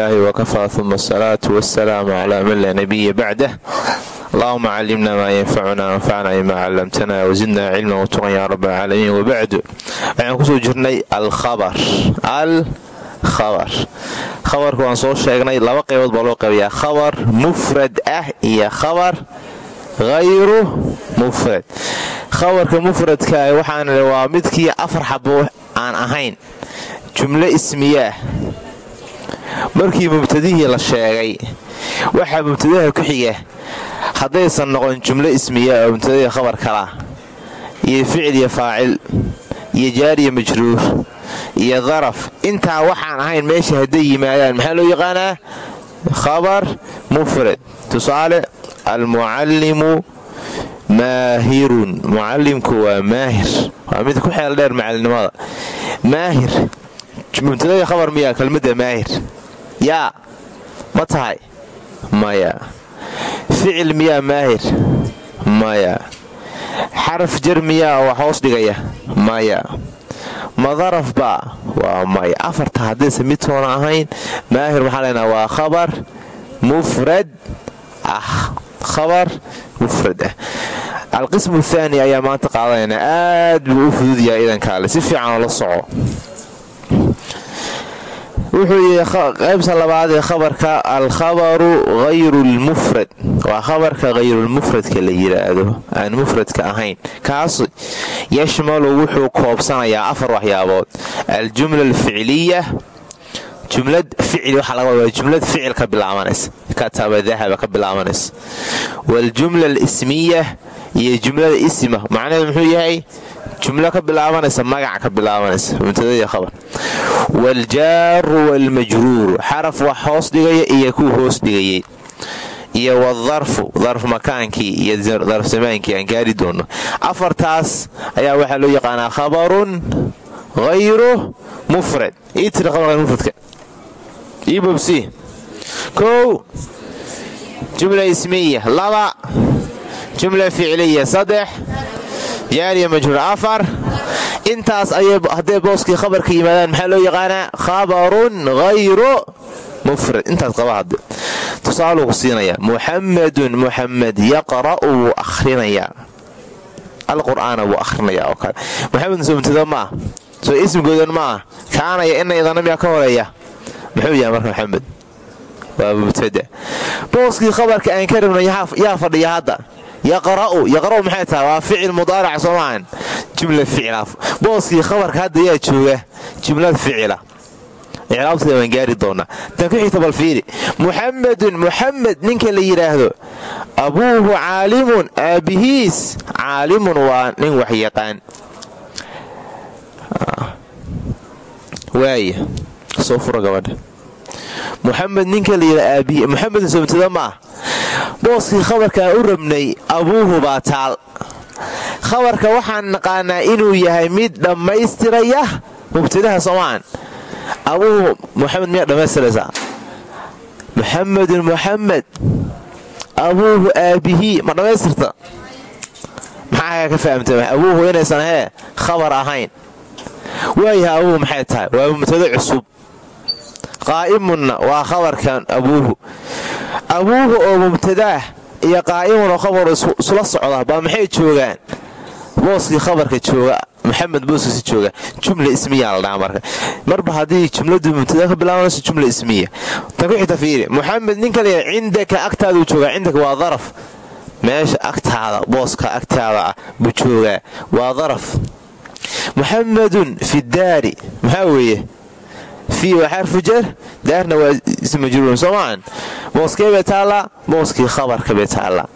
lilaahi wakafaa uma asalaatu wasalaamu calaa man laa nabiya bacdah allahuma calimna maa yanfacuna wanfacna bima callamtana wasidna cilman watuqan yaa rab alcaalamiin wabacdu waxaan ku soo jirnay alkhabar. Al khabar khabarka waan soo sheegnay laba qaybood baa loo qabayaa khabar mufrad ah iyo khabar hayru mufrad. Khabarka mufradka waxaan waa midkii afar xabo aan ahayn. Jumlo ismiyaah markii mubtadihii la sheegay waxaa mubtadaha ku xiga haddaysan noqon jumlo ismiya oo mubtadahii khabar kala iyo ficil iyo faacil iyo jaariya majruur iyo daraf. Intaa waxaan ahayn meesha hadday yimaadaan maxaa loo yaqaanaa? Khabar mufrad. Tusaale almucallimu maahirun. Mucallimku waa maahir. Waa mid ku xeel dheer macalinimada maahir. Mubtadahii khabar miyaa kelmadda maahir yaa ma tahay? Maya. Ficil miyaa maahir. Maya. Xaraf jar miyaa wax hoos dhigaya. Maya. Madaraf baa waa maya. Afarta haddaysa midtoona ahayn maahir waxaa leenaha waa khabar mufrad ah. Khabar mufrad ah. Alqismu thaani ayaa maanta qaadanaynaa. Aad buu u fudud yahay idankaale si fiican oo la soco wuxuu yidhi qaybta labaad ee khabarka alkhabaru hayru lmufrad waa khabarka hayrulmufradka la yidhaahdo aan mufradka ahayn. Kaas yashmalu wuxuu koobsanayaa afar waxyaabood. Aljumla alficliya jumlad ficli waxaa laga wadaa jumlad ficil ka bilaabanaysa kataba dahaba ka bilaabanaysa waljumla alismiya iyo jumlada isma macnaheedu muxuu yahay jumlo ka bilaabanaysa magac ka bilaabanaysa mubtadadii khabar. Waljaaru waalmajruuru xaraf wax hoos dhigaya iyo kuwa hoos dhigayay iyo wadarfu darf makaankii iyo darf zamaankii aan gaari doono afartaas ayaa waxaa loo yaqaanaa khabarun hayru mufrad. Mufradka. Ii bobsi. Kow jumla ismiya laba jumla ficliya saddex jaariya majhuur afar. Intaas hadday booskii khabarka yimaadaan maxaa loo yaqaanaa? Khabarun hayru mufrad intaas qaba hadde tusaaluu ku siinayaa muxamadun muxamed yaqra'u wuu akhrinayaa. Alqur'aana wuu akhrinayaa oo kale. Muxamedun soo ma ah soo ismigoodan ma kaanaya ina idana ka horreeya muxuu yahay marka maxamed waa mubtada. Booskii khabarka aan ka yaa fadhiya hadda yaqra'u yaqra'u maxay tahay? Waa ficil mudaarac soo maahan jumla ficila. Booskii khabarka hadda yaa jooga jumlad ficila. Icraabteeda waan gaari doonaa. Tan ku xigta bal fiiri muxamedun muxamed ninka la yidhaahdo abuuhu caalimun aabbihiis caalimun waa nin wax yaqaan. Gabadha muxamed ninka la yidha aabihi muxamedun soomtada ma ah booskii khabarkaan u rabnay abuuhu baa taal khabarka waxaan naqaanaa inuu yahay mid dhammaystiraya mubtadaha soomaan. Abuuhu muxamed miyaa dhammaystiraysaa? Muxamedun muxamed abuuhu aabihii ma dhammaystirta? Maxaa ka fahamta abuuhu inaysan hee khabar ahayn. Waayaha abuuhu maxay tahay? Waa mubtado cusub qaa'imunna waa khabarkan abuuhu abuuhu oo mubtadaah iyo qaa'imun oo khabaru isula socda baa maxay joogaan? Booskii khabarka jooga maxamed booskiisa jooga jumla ismiya la dhaha marka. Marba haddii jumladu mubtada ka bilaabanayso jumla ismiya. Tan ku xigta fiiri muxamed ninka cindaka agtaaduu joogaa cindaka waa daraf. Meesha agtaada booska agtaada ah buu joogaa waa daraf. Muxamedun fi daari maxaa weeye fii waa xarfu jar daarna waa ismajruurun soo maahan booskee bay taallaa booskii khabarka bay taallaa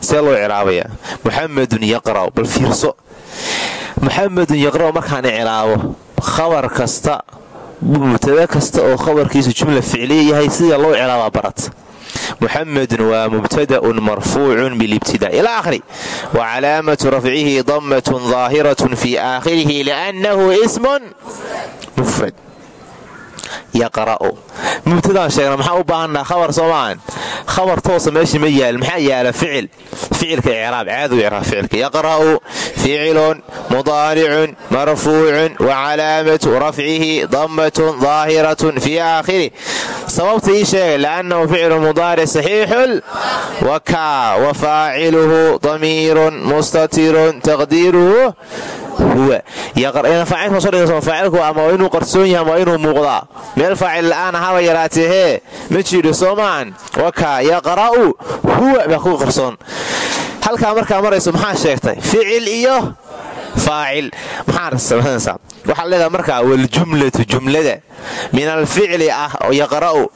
see loo ciraabayaa muxamedun yaqra'u bal fiirso muxamedun yaqra'u markaan ciraabo khabar kasta mubtada kasta oo khabarkiisu jumla ficliya yahay sida loo ciraabaa barat muxamedun waa mubtada'un marfuucun bilibtidaa ilaa akhri wa calaamatu rafcihi dammatun daahiratun fii aakhirihi liannahu yaqra'u. Mubtadaan sheegna maxaa u baahannaha khabar soo maahan khabar toosa meesha ma yaal maxaa yaalla ficil? Ficilka icraab caadu icraab ficilka. Yaqra'u ficilun mudaaricun marfuucun wa calaamatu rafcihi dammatun daahiratun fii aakhirih sababta ii sheegay liannahu ficlu mudaaric saxiixun wakaa wa faaciluhu damiirun mustatirun taqdiiruhu huwa. Faacilku ama inuu qarsoon yahay ama inuu muuqdaa meel faacil la'aan ahaba yaraatee hee ma jidho soomaan. Wakaa yaqra'u huwa baa ku qarsoon. Halkaa markaa marayso maxaa sheegtay? Ficil iyo faacil. Maxaa waxaad leedaha markaa waljumlatu jumlada. Min alficli ah yaqra'u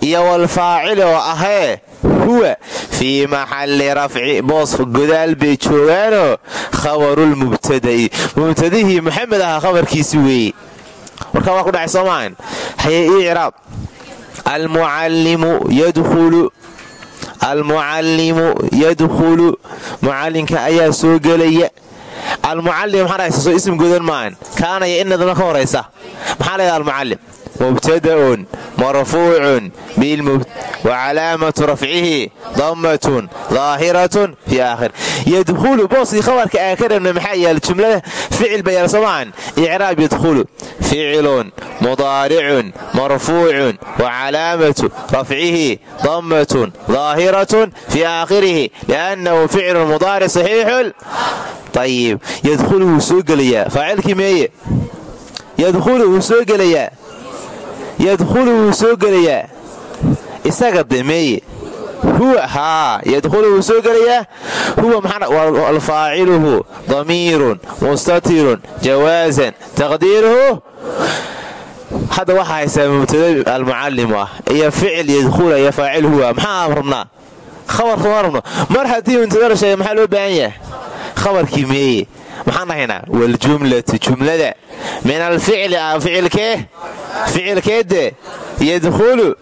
iyo walfaacili oo ahee huwa. Fii maxalli rafci booska godaal bay joogaanoo khabarulmubtada'i mubtadihii maxamed ahaa khabarkiisi weeye warkaa waa ku dhacay soomaan haye icraab. Almucallimu yadkhulu. Almucallimu yadkhulu. Mucallinka ayaa soo gelaya. Almucallim maxaa dhahaysa soo ism godan maahan. Kaanaya inadana ka horaysa. Maxaa leedaha almucallim mubtada'un marfuucun wa calaamatu rafcihi dammatun daahiratun fii aakhir yadkhulu booskii khabarka aan ka rabna maxaa yaalla jumlada ficil ba yaalla soomaan icraab yadkhulu ficilun mudaaricun marfuucun wa calaamatu rafcihi dammatun daahiratun fii aakhirihi liannahu ficlu mudaaric saxiixun ayib yadkhulu wuu soo gelayaa faacilkii meeye yadkhulu wuu soo gelayaa yadkhulu wuu soo gelayaa. Isaga de meeye huwa haa yadkhulu wuu soo gelayaa. Huwa maxaalfaaciluhu damiirun mustatirun jawaasan taqdiiruhu. Hadda waxaa haysaa mubtada almucallimu ah iyo ficil yadkhula iyo faacil huwa maxaa rabnaa? Khabarka ma rabno. Mar haddii mubtada la sheegay maxaa loo baahan yahay? Khabarkii meeye maxaan dhahaynaa waljumlatu jumlada. Min alficli ah ficilkee ficilkeede yadkhulu.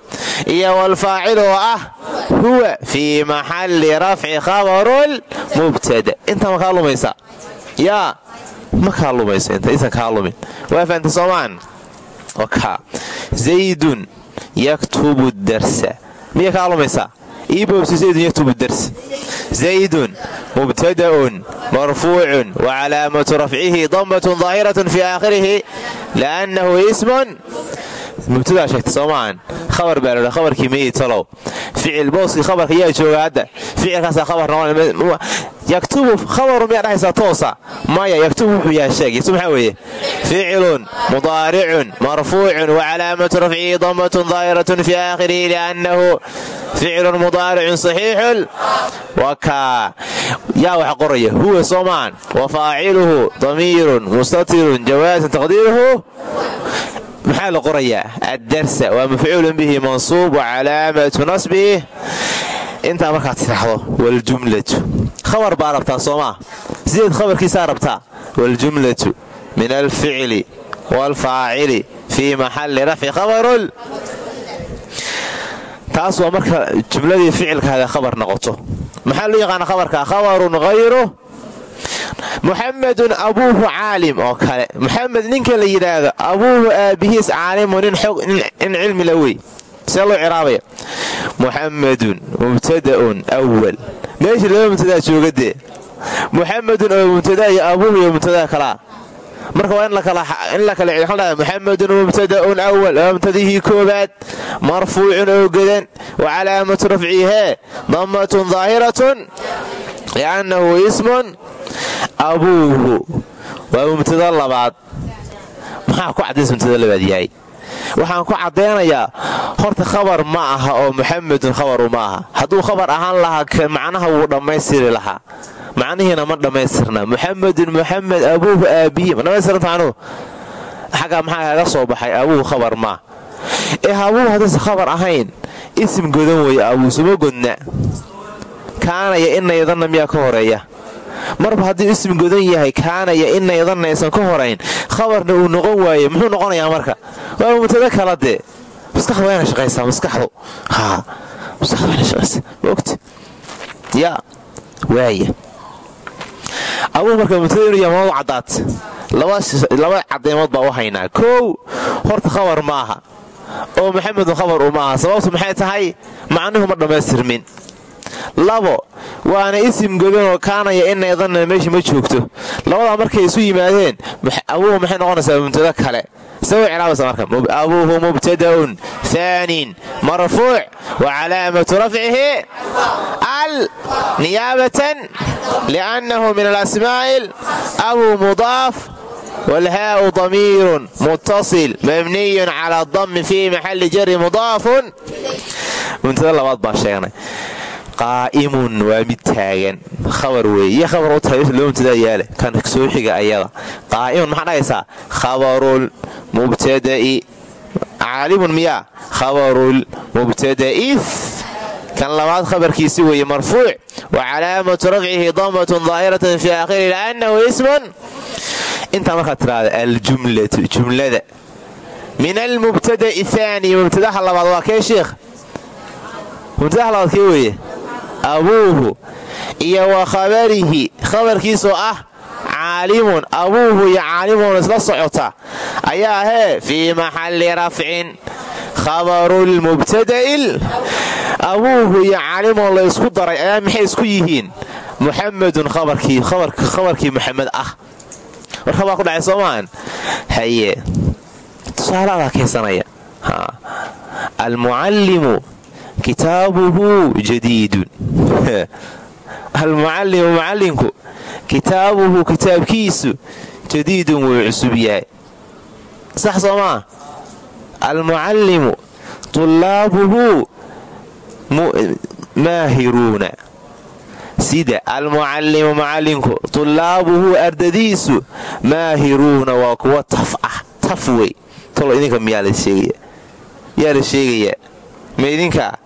Iyo walfaacil oo ah huwa fii maxalli rafci khabarul mubtada. Inta ma kaa lumaysa? Yaa ma kaa lumayso intaysan kaa lumin. Waa fahamta soomaan? Zaydun yaktubu darsa miya kaa ii boobsi zaydun yaktubu dars zaydun mubtada'un marfuucun wa calaamatu rafcihi dammatun daahiratun fii aakhirihi liannahu ismun mubtadaa sheegtay soo maahan khabar baa laha khabarkii meyi talow ficil booskii khabarka yaa jooga hadda ficilkaasaa khabar noqon yaktubu khabaru miyaa dhahaysaa toosa. Maya yaktubu wuxuu yahay sheeg yaktub maxaa weeye. Ficilun mudaaricun marfuucun wa calaamatu rafcihi dammatun daahiratun fii aakhirihi liannahu ficilun mudaaricun saxiixun. Wakaa yaa wax qoraya. Huwa soomaan. Wa faaciluhu damiirun mustatirun jawaasan taqdiiruhu. Maxaa la qorayaa? Addarsa. Waa mafcuulun bihi mansuub wa calaamatu nasbih intaa markaad tiraxdo waljumlatu khabar baa rabtaa soomaa sideed khabarkiisaa rabtaa? Waljumlatu min alficli waalfaacili fii maxalli rafci khabarul taas waa marka jumladii ficilkaada khabar noqoto. Maxaa loo yaqaana khabarka? Khabarun hayru muxamedun abuuhu caalim oo kale. Muxamed ninka la yidhaahdo abuuhu aabihiis caalimu nin cilmi la wey see loo ciraabaya muxamedun mubtada'un awal meeshii laba mubtadaa joogadee muxamedun oo mubtadaa iyo abuuhu iyo mubtadaa kalaa marka waa in la kala cid muxamedun mubtada'un awal waa mubtadihii koobaad marfuucun oo godan wa calaamatu rafcihee dammatun daahiratun liannahu ismun abuuhu. Waa mubtada labaad. Maxaa ku caddays mubtada labaad yahay waxaan ku caddaynayaa horta khabar ma aha oo muxamedun khabaru ma aha. Hadduu khabar ahaan lahaa macnaha wuu dhammaystiri lahaa. Macnihiina ma dhammaystirna. Muxamedun muxamed abuuhu aabihi ma dhammaystiranta anugu xaggaa maxaa kaga soo baxay? Abuuhu khabar maa ee abuuhu haddaysa khabar ahayn isim godan weeye abuu suma godna. Kaanaya inaydanna miyaa ka horreeya marba haddii ismi godan yahay kaanaya inaydanna aysan ka horayn khabarna uu noqon waaye muxuu noqonayaa marka? Waa mubtada kala dee? Maskaxda waa ina shaqaysaa maskaxdu. Waa ina shaqaysaa. Maogta yaa waaya abuu marka mubtada inuu yahay mama caddaad. Laba cadaymood baa u haynaa. Koow horta khabar ma aha. Oo maxamedun khabar u ma aha. Sababtu maxay tahay? Macnuhu ma dhammaystirmin labo waana isim godanoo kaanaya inaydanna meesha ma joogto. Labadaa markay isu yimaadeen abuuhu maxay noqonaysaa mubtada kale? Isagoo cilaabaysa marka. Abuuhu mubtada'un thaanin marfuuc wa calaamatu rafcihi al niyaabatan liannahu min alasmaa'il abuu mudaaf wlhaau damiirun mutasil mabniyun cala dami fii maxali jari mudaafun. Mubtada labaad baan sheegnay qaa'imun waa mid taagan. Khabar weeye. Iyo khabar u tahay loo mubtadaa yaale kan soo xiga ayada qaa'imun maxaa dhahaysaa? Khabarul mubtada'i. Caalimun miyaa? Khabarul mubtada'i. Kan labaad khabarkiisi weeye marfuuc. Wa calaamatu rafcihi damatun daahiratan fi aakhiri liannahu ismun. Intaa markaad tiraahda aljumlatu jumlada. Min almubtada'i aani mubtadaha labaad waa kee sheikh? Mubtadaha labaad kee weeye abuuhu iyo wa khabarihi khabarkiisoo ah caalimun abuuhu iyo caalimun isla socota ayaa hee fii maxalli rafcin khabarulmubtada'il abuuhu iyo caalimun la ysku daray ayaa maxay isku yihiin? Muxamedun khabarkii muxamed ah. Warka baa ku dhacay soomaan haye tusaaladaa keensanaya. Almucallimu kitaabuhu jadiidun. Almucallimu mucallinku kitaabuhu kitaabkiisu jadiidun wuu cusub yahay. Sax soo maa almucallimu tulaabuhu maahiruuna. Sida almucallimu mucallinku tulaabuhu ardadiisu maahiruuna waa kuwa taf ah taf wey. Tolo idinka miyaa la sheegaya? Yaa la sheegayaa ma idinka haye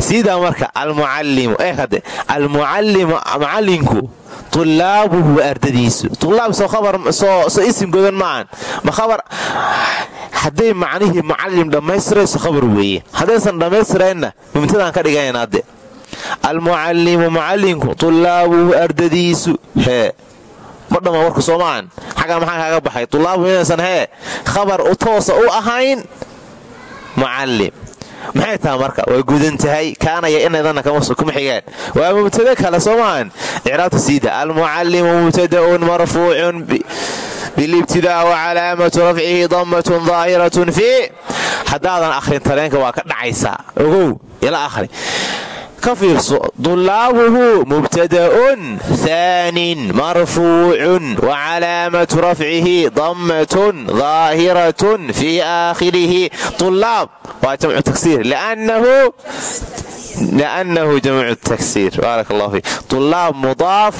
sidaa marka almucallimu almucallimu mucallinku tulaabuhu ardadiisu. Tulaab soo isim godan maahan ma khabar hadday macnihii mucallim dhammaystirayso khabar weeye. Haddaysan dhammaystiraynna mumtadaan ka dhiganaynade almucallimu mucallinku tulaabuhu ardadiisu. Hee ma dhamma warku soo maahan maxaa kaaga baxay? Tulaabuhu inaysan hee khabar toosa u ahayn mucallim. Maxay taha marka? Way gudan tahay. Kaanaya inaydana kuma xigaan. Waa mubtado kale soo maahan icraabta siida almucallimu mubtada'un marfuucun bilibtidaa wa calaamatu rafcihi damatun daahiratun fii. Haddaadan akhrin tareenka waa ka dhacaysaa. Ogow ila akhri ka fiirso. Dulaabuhu mubtada'un thaanin marfuucun wa calaamatu rafcihi dammatun daahiratun fii aakhirihi. Tulaab waa jamcu taksiir liannahu jamcu taksiir baarak allah fi tulaab mudaaf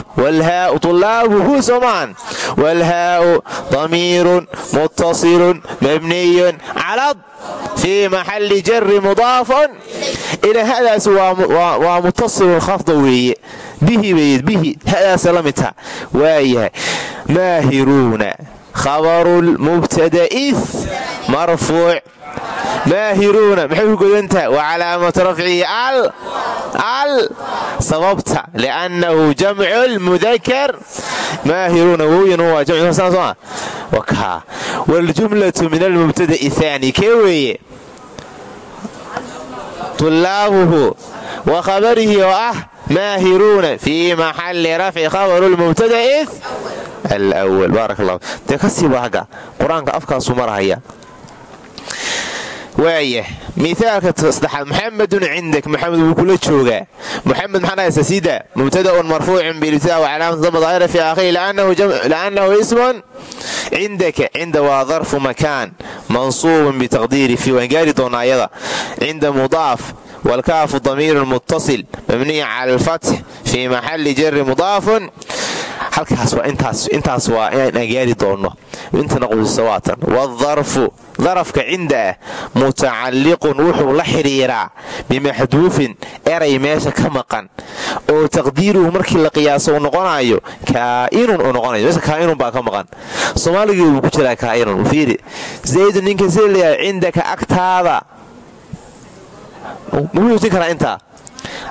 tulaabuhu somaan waalhaau damiirun muttasilun mabniyun calad fii maxalli jari mudaafun. Ila hadaas waa mutasilun khafda weeye. Bihi bayd bihi hadaasa la midta waayahay maahiruuna khabarulmubtada'is marfuuc. Maahiruuna maxay ku godantaha wa calaamatu rafcihi al sababta liannahu jamcu lmudakar maahiruuna wowyan waa jamcsoma wakaa waljumlatu min almubtada'i aani kee weeye tulaabuhu wa khabarihi oo ah maahiruuna fii maxalli rafci khabaru lmubtada'i alwal baarak allah dee ka siiba hagga qur'aanka afkaasuu marahaya waaya miaalka saddexaad muxamedun cindak muxamed wuu kula joogaa. Muxamed maxaa dhahaysa sida mubtada'un marfuucun bilibtidaa wa calaamatu dama daahira fi aakhiri li'annahu ismun cindaka. Cinda waa darfu makaan mansuubun bitaqdiiri fi waan gaari cinda mudaaf waalkaafu damiirun muttasil mabniya cala alfatx fii maxalli jari mudaafun halkaas waa inaan gaari doonno intana quusiso waatan waadarfu darafka cinda ah mutacalliqun wuxuu la xidhiiraa bimaxduufin eray meesha ka maqan oo taqdiiruhu markii la qiyaaso uu noqonayo kaa'inun uu noqonayo meesha baa ka maqan soomaaligii ku jiraa kaa'inun fiiri zaydun ninka layahay cindaka agtaada muxuu yuusin karaa intaa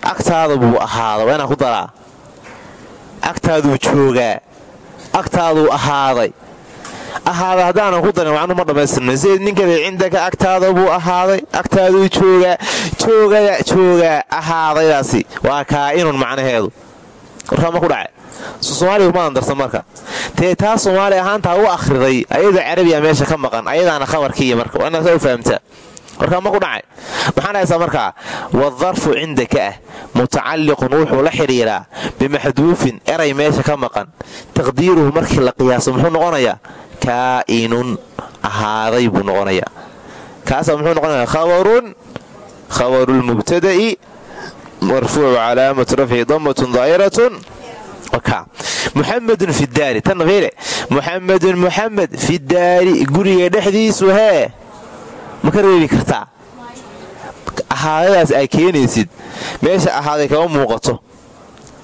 agtaada buu ahaada waa ku daraa. Agtaaduu joogaa. Agtaaduu ahaaday. Ahaada haddaanan ku darin macnu ma dhammaystirna sida ninkale cindaka agtaada buu ahaaday agtaaduu joogaa. Joogaya joogaa ahaadaydaasi. Waa kaa'inun macnaheedu. Warkaa ma ku dhaca soomaaliga kuma andarsan marka. Tee taa soomaali ahaantaa u akhriday ayadoo carabiya meesha ka maqan ayadaana khabarkiiya marka waa inaad saa u fahamtaa warkaa ma ku dhacay. Maxaan haysaa markaa wadarfu cindaka ah. Mutacalliqun wuxuu la xidhiiraa bimaxduufin eray meesha ka maqan. Taqdiiruhu markii la qiyaaso muxuu noqonayaa kaa'inun ahaaday buu noqonayaa kaasaa muxuu noqonayaa khabarun khabarulmubtada'i marfuucu calaamatu rafci damatun daa'iratun muxamedun fi daari tanna fiile muxamedun muxamed fi daari guriga dhexdiisu hee ma ka reebi kartaa? Ahaadadaas ay keenaysid. Meesha ahaaday kama muuqato.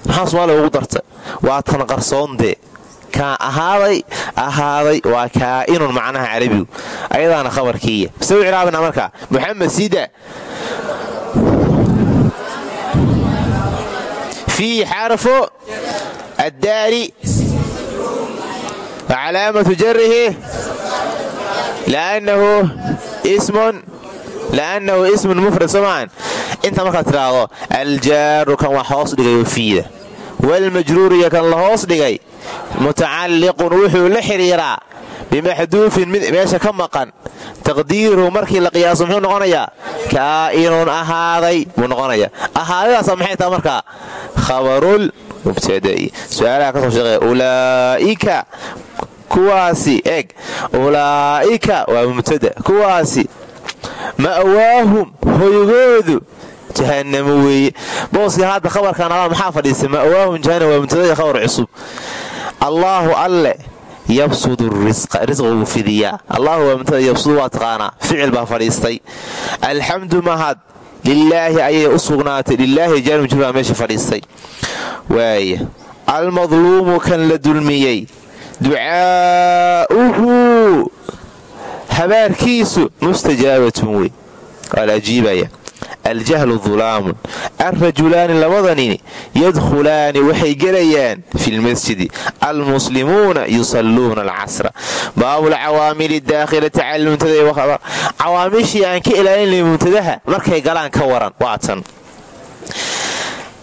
Maxaa soomaaliya ugu darta. Waa tan qarsoondee kaa ahaaday ahaaday waa kaa'inun macnaha carabigu. Ayadaana khabarkiiya bise u ciraabana markaa? Muxamed sida. Fiihi xarfu addaari wa calaamatu jarihi li'annahu ismun mufrad somaan inta markaad tidhaahdo aljaaru kan wax hoos dhigay fiida walmajruuriya kan la hoos dhigay mutacalliqun wuxuu la xidhiiraa bimaxduufin mid meesha ka maqan taqdiiruhu markii la qiyaaso muxuu noqonayaa kaa'inun ahaaday buu noqonayaa ahaadadaasa maxay taha markaa khabarul mubtada'i kuwaasi eeg ulaa'ika waa mubtada kuwaasi ma'waahum hoygoodu jahannamo weeye. Booska hadda khabarkan ala maxaa fadhiistay? Ma'waahum jahannam waa mubtadai khabar cusub. Allaahu alle yabsudu risqa risqigu fidiyaa. Allahu waa mubtada yabsudu waa taqaanaa. Ficil baa fadhiistay. Alxamdu mahad lilaahi ayay u sugnaatay. Lilaahi jaanmjur baa meesha fadhiistay. Waaya almadluumu kan la dulmiyey ducaa'uhu habaarkiisu mustajaabatun wey waa la ajiibaya aljahlu dulaamun alrajulaani labadanini yadkhulaani waxay gelayaan fi lmasjidi almuslimuuna yusalluuna alcasra. Baabulcawaamili daakhilati cala muntada cawaamishii aan ka ilaalinay muntadaha markay galaan ka waran waa tan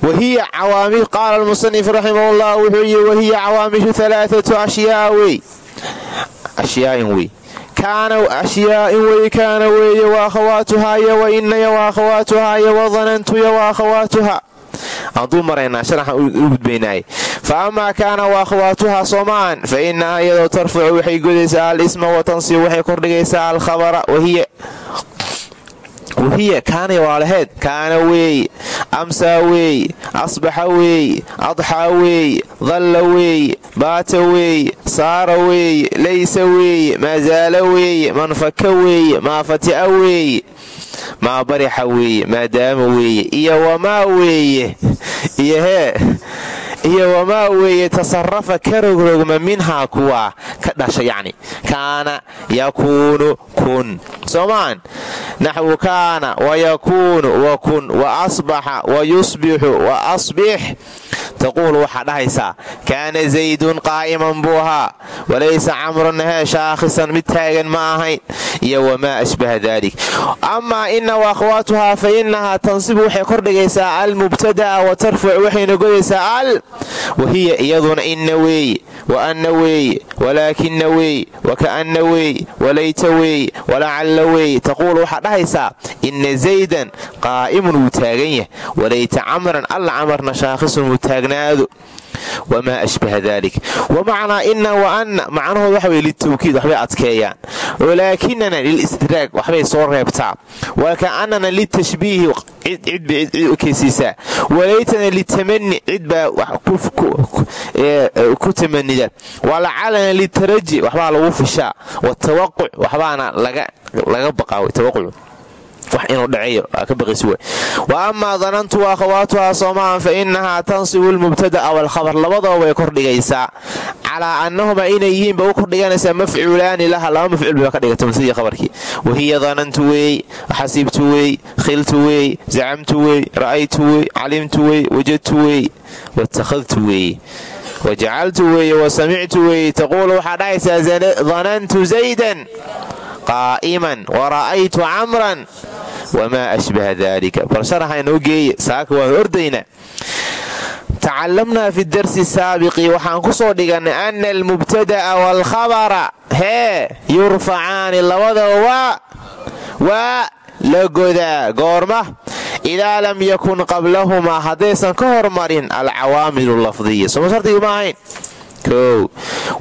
wahiya cawaami qaala almusanif raximah llah wuxuu yii wahiya cawaamishu alaaatu ashyaain wey ashyaa'in wey kaana weeye wa akhawaatuhaaya wa inaya wa akhawaatuhaaya wa danantuya wa akhawaatuha aanduu maraynaa sharaxan u gudbaynaay fa amaa kaana wa akhawaatuhaa soomaan fa inahaa iyadoo tarfacu waxay godaysaa al isma wa tansibu waxay kordhigaysaa alkhabara wahiya wahiya kaanay waalaheed kaana weeye amsaa weeye asbaxa weeye adxaa weeye dalla weeye baata weeye saara weeye laysa weeye maazaala weeye manfaka weeye maafati'a weeye maa barixa weeye maadaama weeye iyo wamaa weeye iyo hee iyo wamaa weeye tasarafa ka rogrogma minhaa kuwaa ka dhasha yacni kaana yakuunu kun. Soomaan naxwu kaana wayakuunu wa kun wa asbaxa wa yusbixu wa asbix taquul waxaa dhahaysaa kaana zaydun qaa'iman buu ahaa walaysa camrun hee shaakhisan mid taagan ma ahayn iyo wamaa ashbaha daalik amaa ina wa akhwaatuhaa fa inahaa tansibu waxay kordhigaysaa almubtada'a wa tarfacu waxayna godaysaa al wahiya iyaduna inna weeye wa anna weeye walaakina weeye waka'anna weeye walayta weeye walacalla weeye taquul waxaa dhahaysaa inna zaydan qaa'imun wuu taagan yahay walayta camran alla camarna shaakhisun wuu taagnaado wamaa ashbaha dalik wamacnaa ina wa anna macnahood waxa weye litawkiid waxbay adkeeyaan walaakinana lilistidraag waxbay soo reebtaa waka'annana litashbiihi cid bay cid u keysiisaa walaytana litamani cid baa ku tamanida walacalana litaraji waxbaa lagu fishaa watawaquc waxbaana laga baqaa tawaquc wax inuu dhaceeyo aa ka baqaysi way wa amaa danantu wa akhawaatuhaa soomaan fa innahaa tansibu lmubtada'a walkhabar. Labadaba way kordhigaysaa. Calaa annahumaa inay yihiinba u kordhiganaysaa mafcuulaani laha. Laba mafcuul bay ka dhigata mubtadii khabarkii. Wahiya danantu weey xasiibtu weey khiltu weey zacamtu weey ra'aytu weey calimtu weey wajadtu weey watakhadtu weey wajacaltu weeye wa samictu weeye taquulu waxaa dhahaysaa danantu zaydan qaa'iman wara'aytu camran wamaa ashbaha dalika bal sharaxa inoo geeye saaka waan ordaynaa tacalamnaa fi darsi saabiqi waxaan ku soo dhigannay ana almubtada'a waalkhabara hee yurfacaani labadaba waa la godaa goorma idaa lam yakun qablahumaa haddaysan ka hormarin alcawaamilu lafdiya soma shardigii ma ahayn kow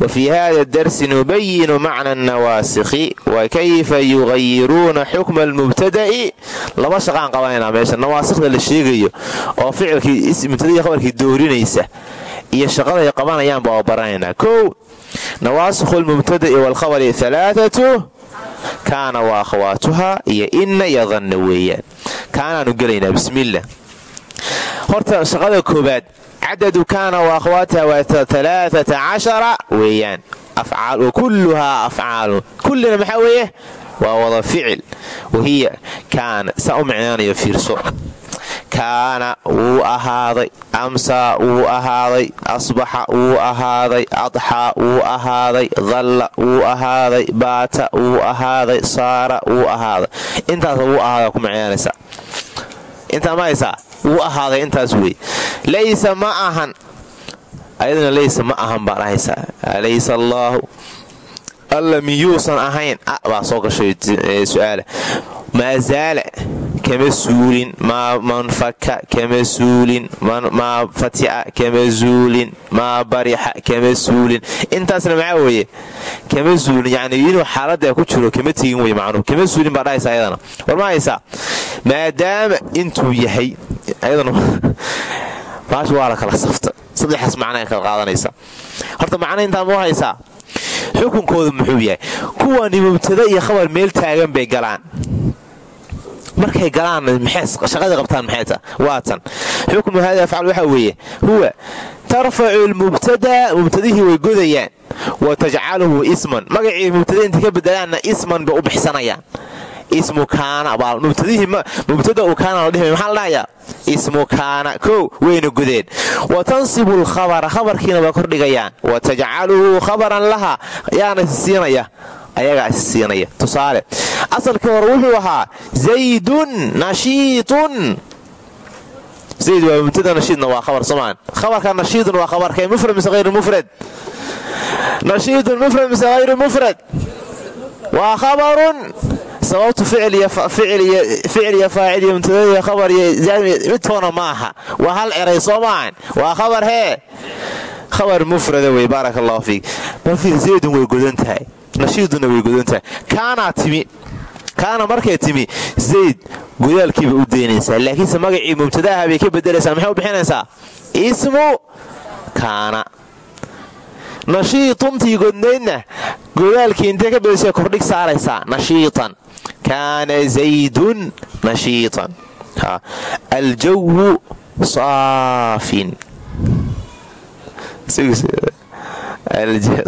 wa fii hada darsi nubayinu macna nawaasikhi wa kayfa yuqayiruuna xukma almubtada'i laba shaqaan qabanaynaa meesha nawaasikda la sheegayo oo ficilkii mubtadai khabarkii doorinaysa iyo shaqaday qabanayaanba oo baranaynaa kow nawaasikhu lmubtada'i waalkhabari alaaatu kaana wa kaanaanu gelaynaa. Bismiillah horta shaqada koobaad cadadu kaana wa akhwaatiha waa alaaata cashara weeyaan. Afcaal wa kulluhaa afcaalun kullina waa wada ficil. Wahiya kaana saa u micnaanayo fiirso. Kaana wuu ahaaday. Amsaa wuu ahaaday. Asbaxa wuu ahaaday. Adxaa wuu ahaaday. Dalla wuu ahaaday. Baata wuu ahaaday. Saara wuu ahaaday. Intaas wuu ahaada ku micnaanaysa intaa ma haysaa? Wuu ahaaday intaas wey laysa ma ahan. Ayaduna laysa ma ahan baan ahaysaa alaysa allaahu alla miyuusan ahayn baa soo gashay su'aala maa zaala kama suulin maa manfaka kama suulin maa fatia kama zuulin maa barixa kama suulin intaasna maxaa weeye kama zuulin yani inuu xaalada ku jiro kama tegin wey macnuhu kama suulin baa dhahaysa ayadana war ma haysaa maadaama intuu yahay ayadana baash waa la kala safta saddexaas macnaa kala qaadanaysa horta macna intaa mau haysaa xukunkooda muxuu yahay? Kuwani mubtada iyo khabar meel taagan bay galaan. Markay galaan shaqada qabtaan maxayta waatan xukmu hada afcal waxaa weeye huwa tarfacu lmubtada mubtadihii way godayaan. Wa tajcaluhu isman magacii mubtada intay ka bedelaanna isman bay u bixsanayaan wayna godeen wa tansibu lkhabara khabarkiina waa kordhigayaan wa tajcaluhu khabaran laha. Yaana siinaya. Ayagaa is siinaya. Tusaale asalkii hore wuxuu ahaa zaydun nashiitun. Zayd waa mubtada nashiidna waa khabar somaan khabarka nashiidun waa khabarkay mufrad mise hayru mufrad? Nashiidun mufrad mise hayru mufrad? Waa khabarun sababtu ficil iyo faacil iyo mubtadaiyo khabar iyo midtoona maaha. Waa hal eray soo waa khabar hee khabar mufrada wey baaraka allahu fiik. Balfiir zaydun way godan nashiiduna way godan tahay. Timi kaana markay timi zayd godaalkiiba u daynaysaa. Laakiinse magacii mubtadaaha bay ka bedelaysaa. Maxay u bixinaysaa? Ismu kaana. Nashiituntii godnaydna godaalkii intee ka bedeshay kordhig saaraysaa? Nashiitan kaana zaydun nashiitan aljawu saafin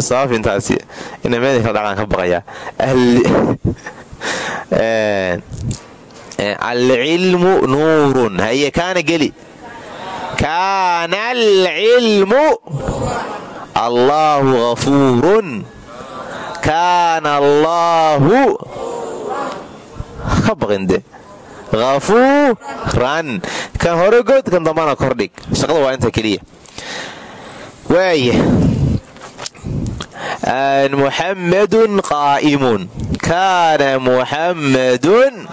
saafintaasi ina meeda kala dhaqaan ka baqayaa alcilmu nuurun haye kaana geli kaana alcilmu allaahu hafuurun kaana allaahu ka baqinde hafuuran kan hore good kan dambana kordhig shaqada waa inta keliya. Waaya muxammadun qaa'imun kaana muxammadun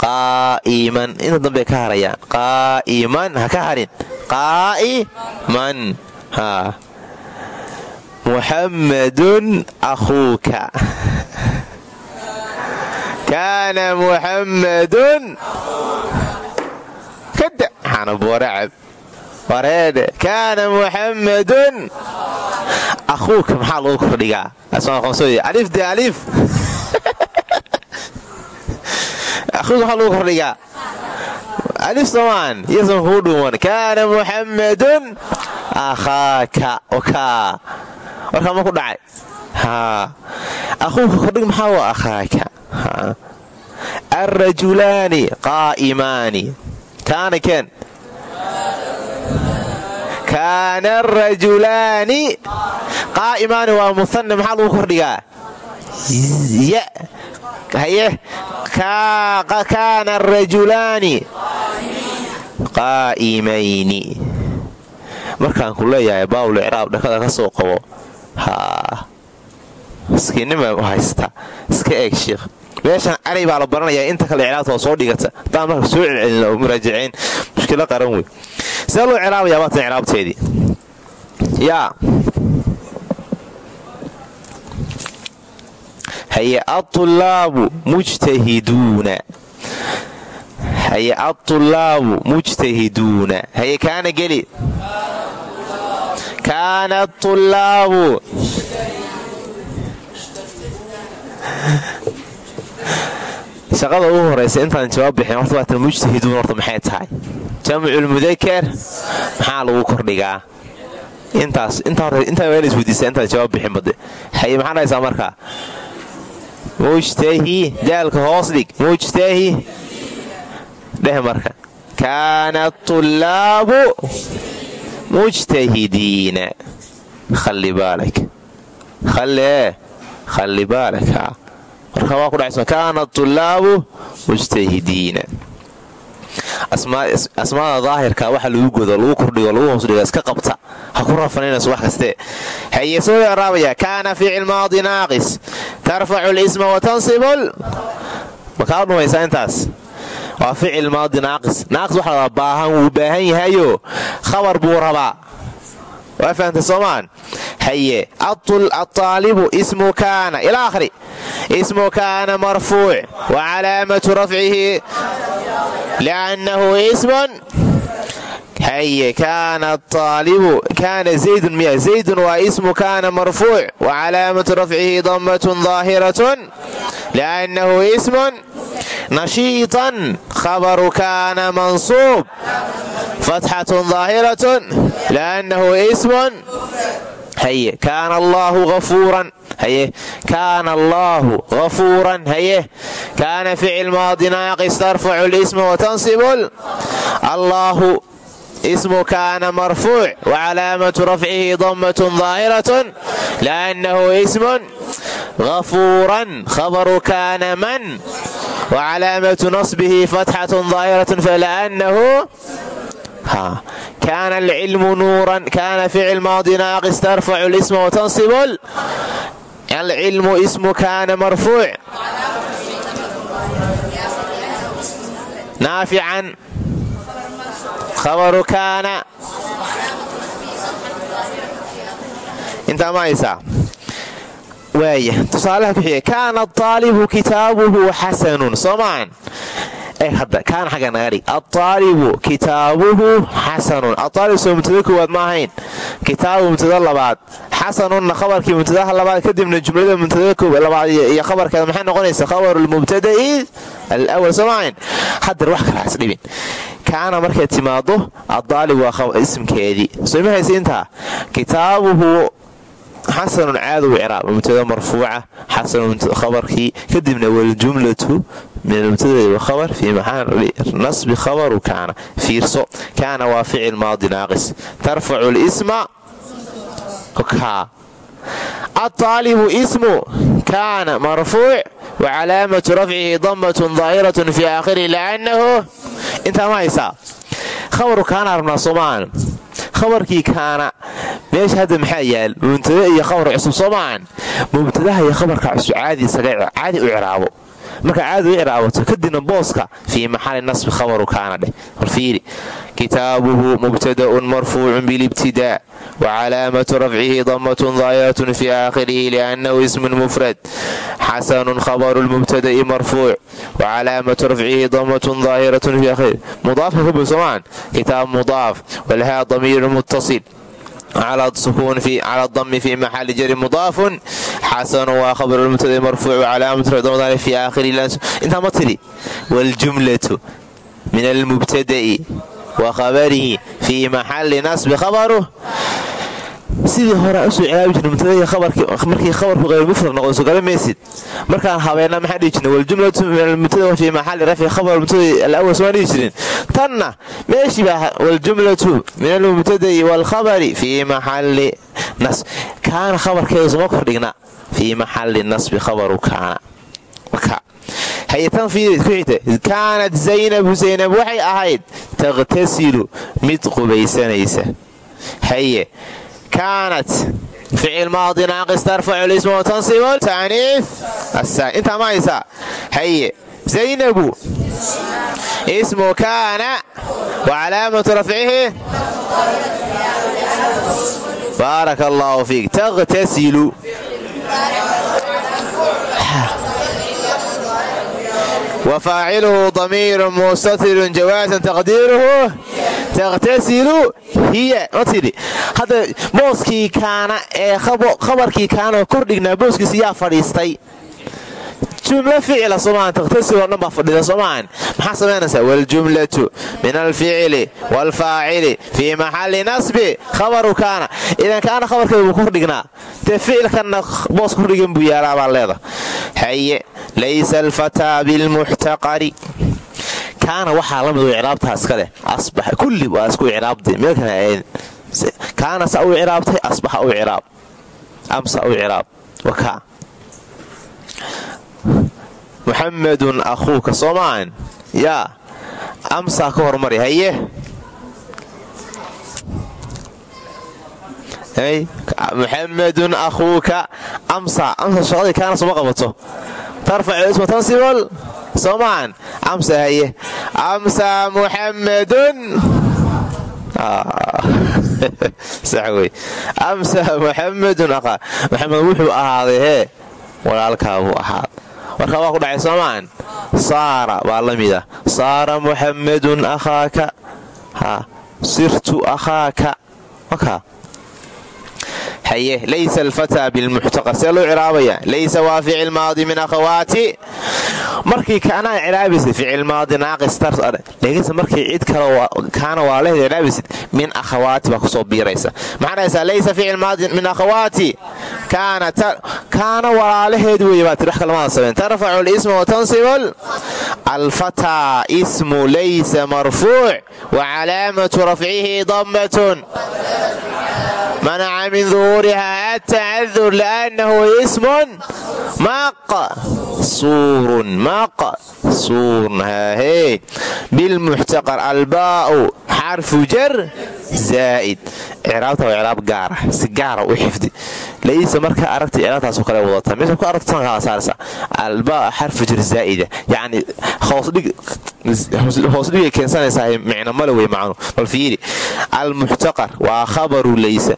qaa'iman inta dambe ka harayaan qaa'iman ha ka harin. Qaa'iman muxammadun akhuuka kaana muxammadun kaana muxammadun akhuuka maxaa lagu kordhigaa maxaa lagu kordhigaa alif soomaan yasan kuu dhuuman kaana muxammadun akhaaka warkaa ma ku dhacay akhuuka kordhig maxaa wa akhaaka alrajulaani qaa'imaani kaana keen. Kaana arajulaani qaa'imaani waa muhanna maxaa lagu kordhigaa? Ya. Haye. Kaana arajulaani qaa'imayni markaan ku leeyahay baawul icraab dhakada ka soo qabo. Haa miskiinnima haysta. Iska eeg shiikh meeshan calay baa la baranayaa inta kale icraabta oo soo dhigata. Haddaan marka soo celcelina oo mushkilo qaran wey. See loo icraabayaa baatan icraabteedii yaa haye aulaabu mujtahiduuna. Haye aulaabu mujtahiduuna. Haye kaana geli? Kaana aulaabu shaqada ugu horaysa intaan jawaab bixin horta waatan mujtahiduun horta maxay tahay? Jamculmudakar maxaa lagu kordhigaa intaa waa ina isweydiisaa intaan jawaab bixin bade haye maxaa dhahaysaa mujtahi daalka hoos dhig. Mujtahi. Dheh marka. Kaana tulaabu mujtahidiina. Khalli baalak khallee khalli baalaka marka waa ku dhacaysa kaana tulaabu mujtahidiina. Asmaada daahirka waxa lagu godo lagu kordhigo lagu hoosdhigo iska qabta. Ha ku rafaninayso wax kaste. Haye soo araabaya kaana ficil maadi naaqis. Tarfacu lisma wa tansibul. Makaa dhumaysaa intaas? Waa ficil maadi naaqis. Naaqis waxa baahan wuu baahan yahayo khabar buu rabaa. Waa fahamta soomaan haye aطaalibu ismu kaana ila akhri ismu kaana marfuuc wa calaamatu rafcihi liannahu ismun haye kaana aalibu kaana zaydun miya zaydun waa ismu kaana marfuuc wa calaamatu rafcihi damatun daahiratun liannahu ismun nashiitan khabaru kaana mansuub fatxatun daahiratun liannahu ismun haye kaana allaahu afuuran haye kaana allaahu hafuuran haye kaana ficil maadi naaqis tarfacu lisma watansibul allaahu ismu kaana marfuuc wacalaamatu rafcihi damatun daahiratun liannahu ismun hafuuran khabaru kaana man wacalaamatu nasbihi fatxatun daahiratun fala'annahu kaana alcilmu nuuran kaana ficil maadi naaqis tarfacu lisma watansibul alcilmu ismu kaana marfuuc naafican khabaru kaana intaa ma haysaa waaya tusaalaha ku xiga kaana aalibu kitaabuhu xasanun soo maahan kaana xagga naga dhig. Aaalibu kitaabuhu xasanun. Aalib soo mubtada koowaad ma ahayn. Kitaabu mubtada labaad. Xasanunna khabarkii mubtadaha labaad kadibna jumlada mubtada labaad iyo khabarkeeda. Maxay noqonaysa khabarulmubtada'i alawal soo ma ahayn. Haddar wax kala hasdhibin kaana markay timaado adaalib waa ismkeedii soo ma haysa intaa? Kitaabuhu xasanun caadow ciraab mubtada marfuuca. Xasanun khabarkii kadibna waljumlatu min almubtadai wkhabar fii maxaali nasbi khabaru kaana fiirso. Kaana waa ficil maadi naaqis. Tarfacu lisma aalibu ismu kaana marfuuc wa calaamatu rafcihi damatun daahiratun fii aakhirihi liannahu. Intaa ma haysaa? Khabaru kaana rabnaa soomaan khabarkii kaana. Meesha hadda maxaa yaal? Mubtada iyo khabar cusub soo maahan mubtadaha iyo khabarka cusub caadi u ciraabo marka caadi u ciraabato kadibna booska fii maxali nasbi khabaru kaana dheh. Horfiiri kitaabuhu mubtada'un marfuucun bilibtidaa wa calaamatu rafcihi damatun daahiratun fii aakhirihi liannahu ismun mufrad xasanun khabaru lmubtada'i marfuuc wa calaamatu rafcihi damatun daahiratun fii aakhirihi mudaafka ka busomaan kitaab mudaaf walhaa damiiru muttasil cala dami fi maxali jari mudaafun xasanu waa khabar mubtada marfuuc calaamatu fi aakhiriintaa ma tidhi waljumlatu min almubtada'i wa khabarihi fii maxali nasbi khabaruh sidii hore u soo cilaabi jirna mubtadmarkii khabarku qayr mufrad noqdo sogala maysid markaan habeena maxaan dhihi jirna waljumlatu min almubtada fii maxali rafci khabar mubtada alawal somaan dhihi jirin. Tanna meeshii baa waljumlatu min almubtada'i waalkhabari fii maxali nas kaana khabarkeedu soma kordhigna fii maxali nasbi khabaru kaana kaanat zaynabu zaynab waxay ahayd taqhtasilu mid qubaysanaysa. Haye kaanat ficil maadi naaqis tarfacu lisma watansibu taniif intaa ma haysaa haye zaynabu ismu kaana wa calaamatu rafcihi baaraka allaahu fiik taqhtasilu wa faaciluhu damiiru mustatirun jawaasan taqdiiruhu taqhtasilu hiya ma tidhi hadda booskii kaana ee khabarkii kaana kordhignaa booskiisa yaa fadhiistay jumla ficila soomaahan takhtasil oo dhan baa fadhida soomaahan maxaa samaynaysaa waljumlatu min alficili waalfaacili fii maxalli nasbi khabaru kaana idan kaana khabarkeeda buu kordhignaa dee ficilkanna boos kordhigan buu yaalaa baa leeda haye laysa alfataa bilmuxtaqari kaana waxaa la mid icraabtaa iska leh asbax kulli waa isku icraabde meel kale kaana sa u icraabtay asbaxa u icraab. Amsa u icraab wakaa muxamedun akhuuka soomaan yaa amsaa ka hormari haye muxamedun akhuuka amsa amsa shaqadii kaana soma qabato. Tarfacu isma tansibol soomaan amsa haye. Amsa muxamedun wey. Amsa muxamedun akhaa maxamed wuxuu ahaaday hee walaalkaa buu ahaaday warkaa waa ku dhacay soomaan saara baa la mida. Saara muxamedun akhaaka. Sirtu akhaaka haye laysa alfataa bilmuxtaqar see loo ciraabaya. Laysa waa ficil maadi min akhawaati. Markii kaanaa ciraabaysid ficil maadi naaqis tarlaakiinse markii cid kale kaana walaalaheed ciraabaysid min akhawaati baa ku soo biiraysa. Maxaa laysa ficil maadi min akhawaati. Kaana walaalaheed weeye baa tir wax kalamada sameen tarfacu lisma watansibul alfataa ismu laysa marfuuc wa calaamatu rafcihi dammatun manaca min duhuuriha atacadur liannahu ismun maqsuurun maqsuurun haahee bilmuxtaqar albaa'u xarfu jar zaa'id ciraabta waa ciraab gaara si gaara u xifdi laysa markaa aragta ciraabtaasoo kale wadata meesha ku aragto sankaa saarsa albaa xarfu jar zaa'ida yacni hoosdhigay keensanaysaa micno male wey macnu bal fiiri almuxtaqar waa khabaru laysa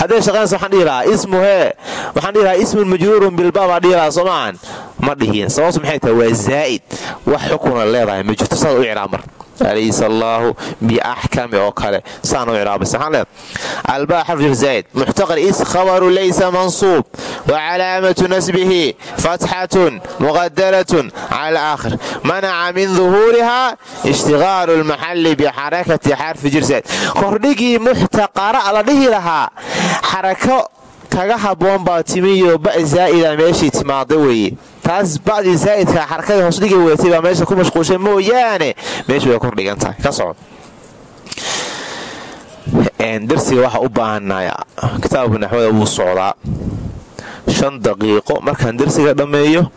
hadday shaqaynaysa waxaan dhihi lahaa ismu hee waxaan dhihi lahaa ismun majruurun bilbaa baa dhihi lahaa soo maahan ma dhihiin. Sababtu maxay tahay? Waa zaa'id. Wax xukuna leedahay. Ma jirto? Saad u icraab mar alaysa allaahu biaxkami oo kale saan u ciraabaysa waxaan leedahay albaa xarfjir zaa'id muxtaqar is khabaru laysa mansuub wa calaamatu nasbihi fatxatun muqadaratun cala alaakhir manaca min duhuurihaa ishtigaalu lmaxalli bixarakati xarfi jir zaa'id kordhigii muxtaqara la dhihi lahaa xarako kaga habboon baa timiyo ba zaa'ida meeshii timaada weeye taas bacdii zaa'idka xarakadii hoosdhigay weetay baa meesha ku mashquulshay mooyaane. Meeshu way kordhigan tahay. Ka soco darsiga waxaa u baahannahay kitaabka naxwada wuu socdaa. Shan daqiiqo markaan darsiga dhammeeyo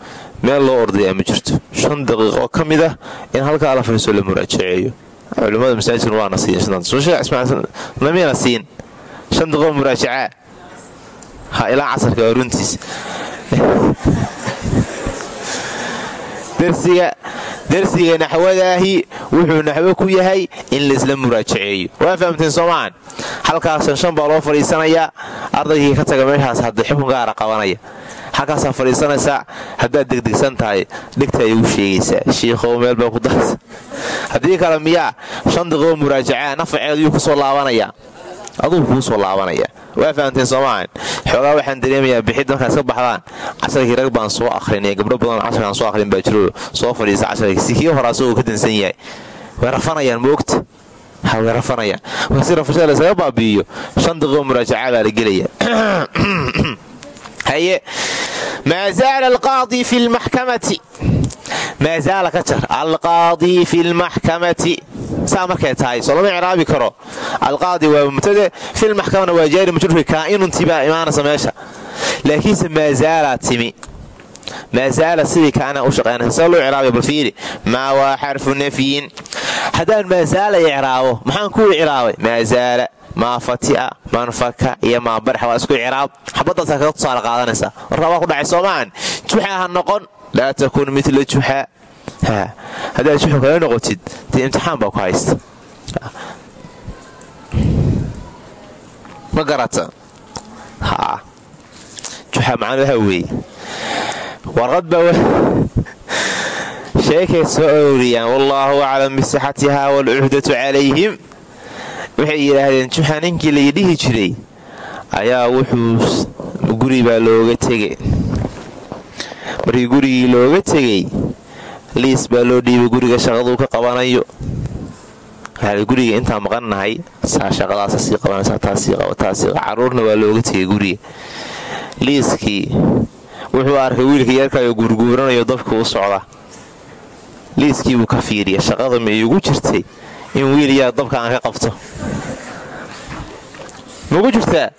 meel loo ordayaa ma jirto. Shan daqiiqo ka mid ah in halkaa la la muraajaceeyo. Culimmada masaajidkan waana siinamiyana siin. Shan daqiiqo muraajacaa ilaa casarka runtiis. Darsiga naxwadaahi wuxuu naxwo ku yahay in laisla muraajaceeyo. Waa fahamteen soomaan? Halkaas shanshan baa loo fadhiisanayaa ardaygii ka taga meeshaas hadda xukun gaara qabanaya. Halkaasaa fadhiisanaysaa haddaad degdegsan tahay dhegta ay u sheegaysaa. Shiikhow meel baa ku darsa haddii kale miyaa shan daqiiqo muraajacaa nafaceed yuu ku soo laabanayaa aduu kuu soo laabanaya. Waa fahamteen soomaahan xoogaa waxaan dareemayaa bixid markaad iska baxdaan. Casharkii rag baan soo akhrinay gabdho badan casharkaan soo akhrin baa jiro soo fadhiisa casharkii. Si kii hore asagoo ka dansan yahay. Way rafanayaan moogta way rafanayaan. Marka si rafashada laysaga baabi'iyo. Shan daqiiqo muraajaca baa la gelaya haye maa zaala alqaadi fi lmaxkamati maa zaala ka jar alqaadi fi lmaxkamati saa markay tahay soo lama icraabi karo alqaadi waa mubtade filmaxkamana waa jaari majruurka kaa'inuntii baa imaanaysa meesha laakiinse maa zaalaa timi maa zaala sidii kaana u shaqaynaysa see loo icraabay bal fiiri maa waa xarfu nafyin haddaan maa zaala icraabo maxaan zaala maa fatia manfaka iyo maa barxa waa isku icraab. Xabadaasaa kaga tusaale qaadanaysaa warkaa waa ku dhacay soomaan. Juxa ha noqon. Laa takun mila juxa. Haddaad juxa kala noqotid dee imtixaan baa ku haysta. Ma garata. Juxa macnaha weeye. Warqad baa sheekay soo arooriyaan. Wallaahu aclam bisixatiha waalcuhdatu calayhim waxay yidhaahdeen juxa ninkii la dhihi jiray ayaa wuxuu guri baa looga tegay markii gurigii looga tegey liis baa loo dhiibay guriga shaqaduu ka qabanayo. Guriga intaan maqannahay saa shaqadaasa sii qabanaysaa taasii caruurna waa looga tegay guriga. Liiskii wuxuu arkay wiilka yarkayo guurguuranayo dabka u socda. Liiskii buu ka fiiriya shaqada ma iigu jirtay in wiil yaa dabka aan ka qabto. Maugu jirtaa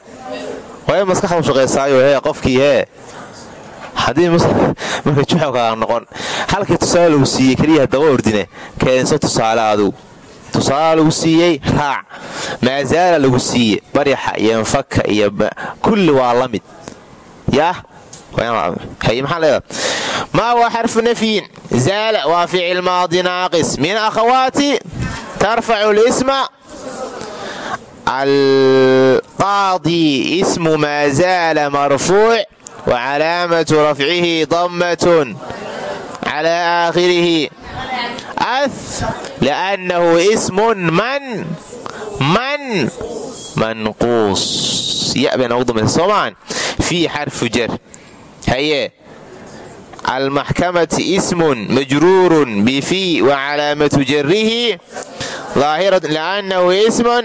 waaya maskaxdu shaqaysaayo hee qofkii hee. Haddii marka juxo kala noqon halkii tusaale lagu siiyey keliya daba ordine keenso tusaale adugu. Tusaale lagu siiyey raac. Maazaala lagu siiye baryaxa iyo infaka iyo kulli waa la mid. Yaah maa waa xarfu nafyin. Zaala waa ficil maadi naaqis. Min akhawaati tarfacu lisma alqaadi ismu maa zaala marfuuc wa calaamatu rafcihi dammatun calaa aakhirihi ath liannahu ismun man man manquus ya bay noogu dambaysa soomaan fii xarfu jar haye almaxkamati ismun majruurun bifii wa calaamatu jarihi liannahu ismun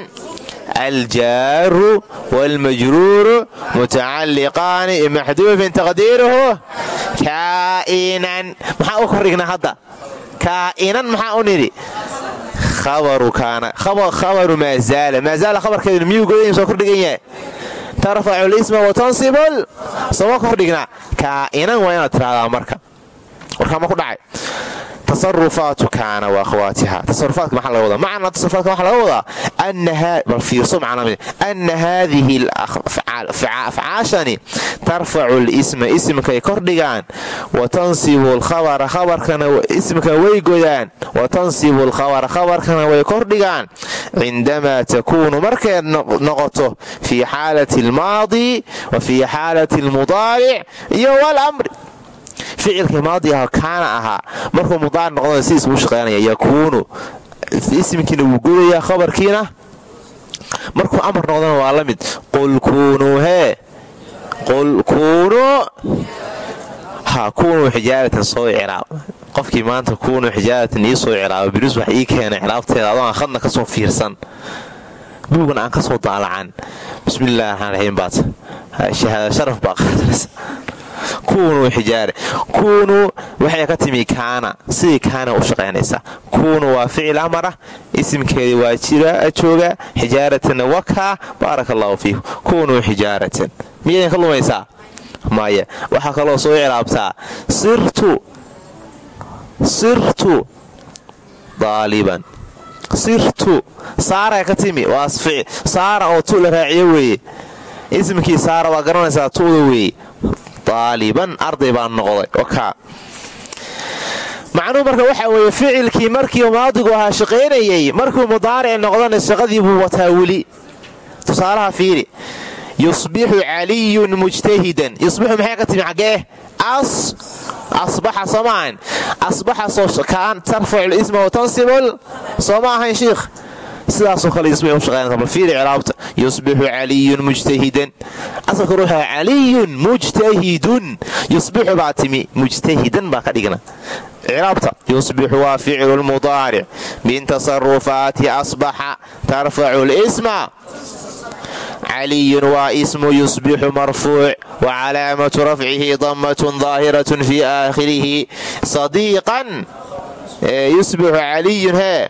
aljaaru wاlmajruuru mutacalliqaani bimaxduufin taqdiiruhu kaa'inan maxaa u kordhignaa hadda kaa'inan maxaa u nidhi khabaru maa zaala maa zaala khabarkeedu miyuu godayn soo kordhigan yahay tarfacu lisma wa tansibul sooma kordhignaa kaa'inan waa inaad tiraahdaa marka warkaa ma ku dhacay tasarufaatu kaana wa akhwaatiha. Tasarufaadka maxaa laga wadaa? Macnaa tasarufaadka waxaa laga wadaa bal fiirso macnaa anna haadihi afcaashani tarfacu lisma ismkay kordhigaan. Wa tansibu alkhabara khabarkana ismka way godaan wa tansibu alkhabara khabarkana way kordhigaan. Cindamaa takuunu markayd noqoto fii xaalati almaadi wa fii xaalati almudaaric iyo walamri ficilkii maadi ah kaana ahaa markuu mudaaric noqdana sidiis buu shaqaynaya yakuunu. Ismkiina wuu godayaa khabarkiina. Markuu amar noqdana waa la mid. Qul kuunuu hee qul kuunuu ha kuunuu xijaaratan soo icraab. Qofkii maanta kuunuu xijaaratan ii soo icraaba biris wax ii keena icraabteeda adoo aan khadna ka soo fiirsan buugan aan ka soo daalacan bismillahi waxay ka timi kaana sidii kaana u shaqaynaysaa kuunuu waa ficil amara isimkeedii waa jira jooga xijaaratanna wakaa baaraka allaahu fiikum. Kuunuu xijaaratan miyaydin ka lumaysaa? Maya waxaa kaloo soo icraabtaa sirtu sirtu daaliban sirtu saara ka timi. Saara oo tu la raaciyo weeye. Ismkii saara waa garanaysaa tu'da weeye. Daaliban arday baan noqday. Macnuhu marka waxaa weeye ficilkii markii maadigu ahaa shaqaynayay markuu mudaaric noqdana shaqadii buu wataa weli. Tusaalaha fiiri yusbixu caliyun mujtahidan. Yusbixu maxay ka timi xaggee? As asbaxa soomaan asbaxa kaan tarfacu lisma wa tansibul soo ma ahayn shiikh? Sidaasoo kale yusbix u shaqaynaysa bal fiiri ciraabta yusbixu caliyun mujtahidan. Asalka ruuxa caliyun mujtahidun. Yusbixu baa timi mujtahidan baa ka dhigna icraabta. Yusbixu waa ficlu lmudaaric min tasarufaati asbaxa tarfacu lisma caliyun waa ismu yusbixu marfuuc wa calaamatu rafcihi damatun daahiratun fii aakhirihi sadiiqan yusbixu caliyun hee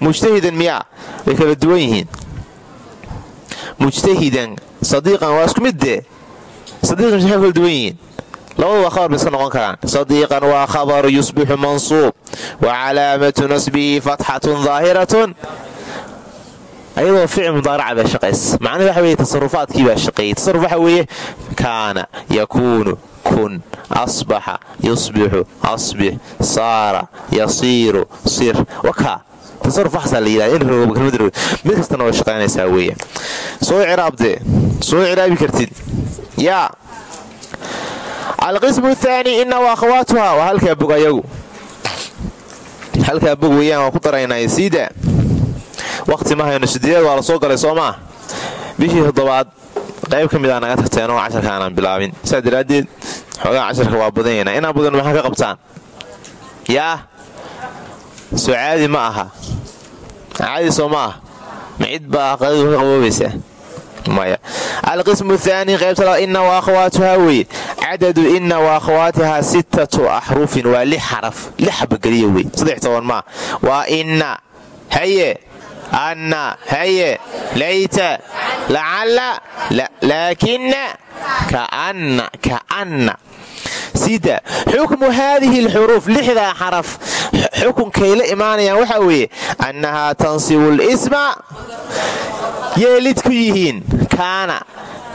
mujtahidan miyaa way kala duwan yihiin mujtahidan sadiiqan waa isku middee sadiiqan waxay kala duwan yihiin labadu waa khabar bay iska noqon karaan sadiiqan waa khabaru yusbixu mansuub wa calaamatu nasbihi fatxatun daahiratun ayadoo ficil mudaaraca baa shaqays. Macnaha waxa weye tasarufaadkii baa shaqeeyey. Tasaruf waxa weeye kaana yakuunu kun asbaxa yusbixu asbix saara yasiiru sir wakaa tasaruf waxaasaa la yidhahda in roobo kelmad roobo mid kastana way shaqaynaysaa weeye soo ciraabdee soo ciraabi kartid. Yaa alqismu thaani ina wa akhawaatuha waa halkaa bog ayagu. Halkaa bog ku daraynay siida waqti ma hayno sideedaad waa la soo galay soo maa bishii toddobaad qayb ka mid a naga tagteen oo casharka aanaan bilaabin. Saa daraaddeed xoogaa casharka waa badanyaynaa inaan badan maxaa ka qabtaan? Yaa soo ma aha. Caadi soo ma ah ma cid baa qadadu ka qaboobaysaa maya. Alqismu thaani qaybta wa akhwaatuhaa weye cadadu ina wa akhwaatihaa sittatu axrufin waa lix xaraf. Lix xabageliya wey saddex toban maa inna. Haye anna haye layta lacalla laakina kaanna kaanna sida xukmu haadihi alxuruuf lixdaa xaraf xukunkay la imaanayaan waxaa weeye annahaa tansibu lisma yeelid ku yihiin kaana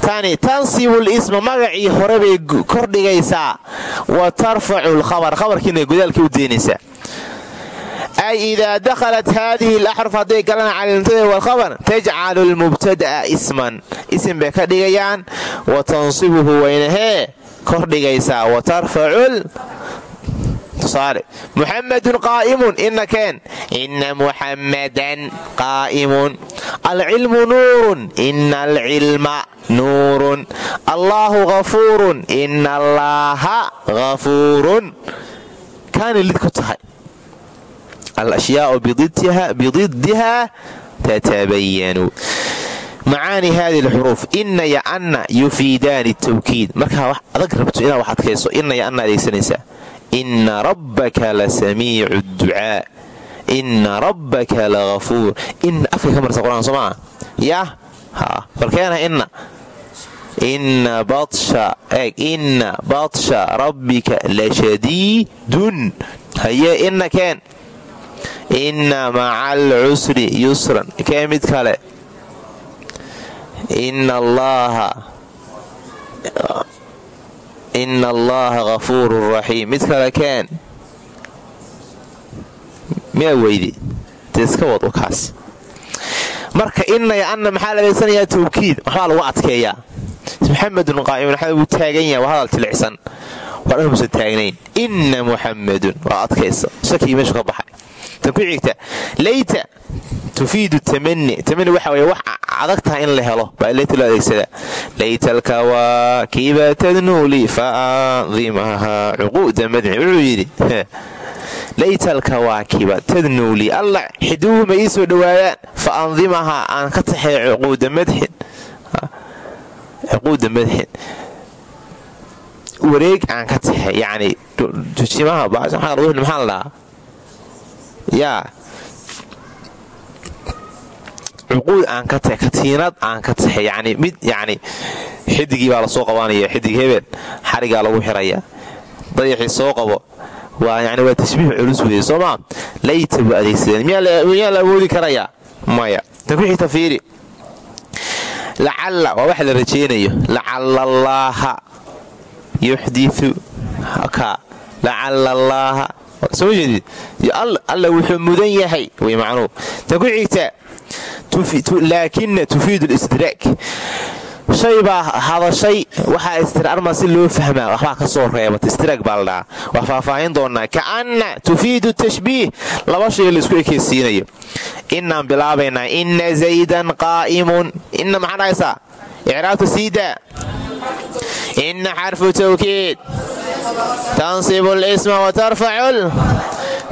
tani tansibu lisma magacii hore bay kordhigaysaa wa tarfacu lkhabar khabarkiina u deynaysaa ay idaa dakhalat haadihi alaxruf hadday galaan caliimtada walkhabar tajcalu lmubtada'a isman isim bay ka dhigayaan wa tansibuhu waynahee kordhigaysaa wa tarfacul tusaale muxamadun qaa'imun ina keen ina muxammadan qaa'imun alcilmu nuurun ina alcilma nuurun allaahu hafuurun ina allaaha hafuurun kaanay lid ku tahay alashyaau bididdiha tatabayanu macaani hadi lxuruuf ina ya anna yufiidaani tawkiid markaa wax adag rabto inaad wax adkayso ina ya anna adeegsanaysaa ina rabbaka la samiicu ducaa ina rabbaka la hafuur ka marsa qur'aan soo maa yah balkeena ina ina batsha eeg ina batsha rabbika la shadiidun haye ina keen inna maca alcusri yusran kee mid kale inna allaha hafuurun raxiim mid kale keen miyaa weydi iska wad wakaas marka inna ya anna maxaa la adeegsanayaa tawkiid waxbaa lagu adkeeyaa muxamedun qaa'imun waxaa uu taagan yahay hadal jilicsan waa dhan musan taagnayn inna muxamedun waa adkaysa shakii meeshu ka baxay tan ku xigta layta tufiidu tamani tamani waxa weye wax adag tahay in la helo baa layta loo adeegsadaa layta alkawaakiba tadnuuli fa andimaha cuquuda madci wuxuu yidhi layta alkawaakiba tadnuuli alla xiduuhu ma ii soo dhowaadaan fa andimahaa aan ka taxay cuquuda madxin cuquuda madxin wareeg aan ka taxay yacni tujimaha maxaa la dhahaa yaa cuquud aan ka tahay katiinad aan ka tahay yani mid yani xidigii baa la soo qabanaya xidig hebel xarigaa lagu xiraya. Dayaxii soo qabo yani waa tashbiih culus weeye soo maa layta buu adeegsadeen miyaa la awoodi karayaa maya. Tan ku xigta fiiri lacalla waa waxa la rajaynayo. Lacalla allaaha yuxdiu lacalla allaaha soo jeedid alla wuxuu mudan yahay way macnuu tan ku xigta laakina tufiidu listidraak shay baa hadashay waxaa si loo fahmaa waxbaa ka soo reebata istidraag baa la dhahaa. Waa faahfaahin doonaa. Kaanna tufiidu tashbiih laba shay la isku ekeysiinayo inaan bilaabaynaa ina zaydan qaa'imun. Ina maxaa dhahaysaa icraabta ina xarfu tawkiid tansibu lisma wa tarfacu